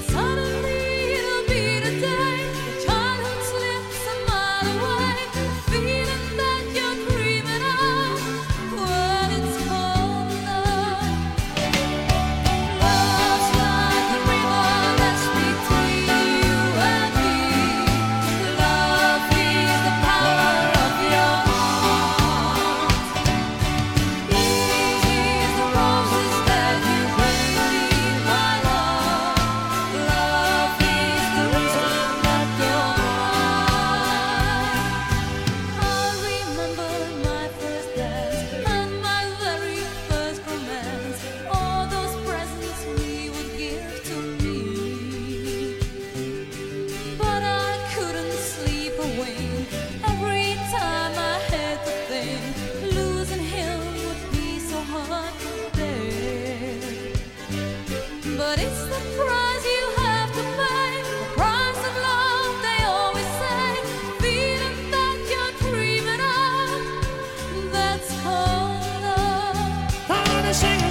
suddenly position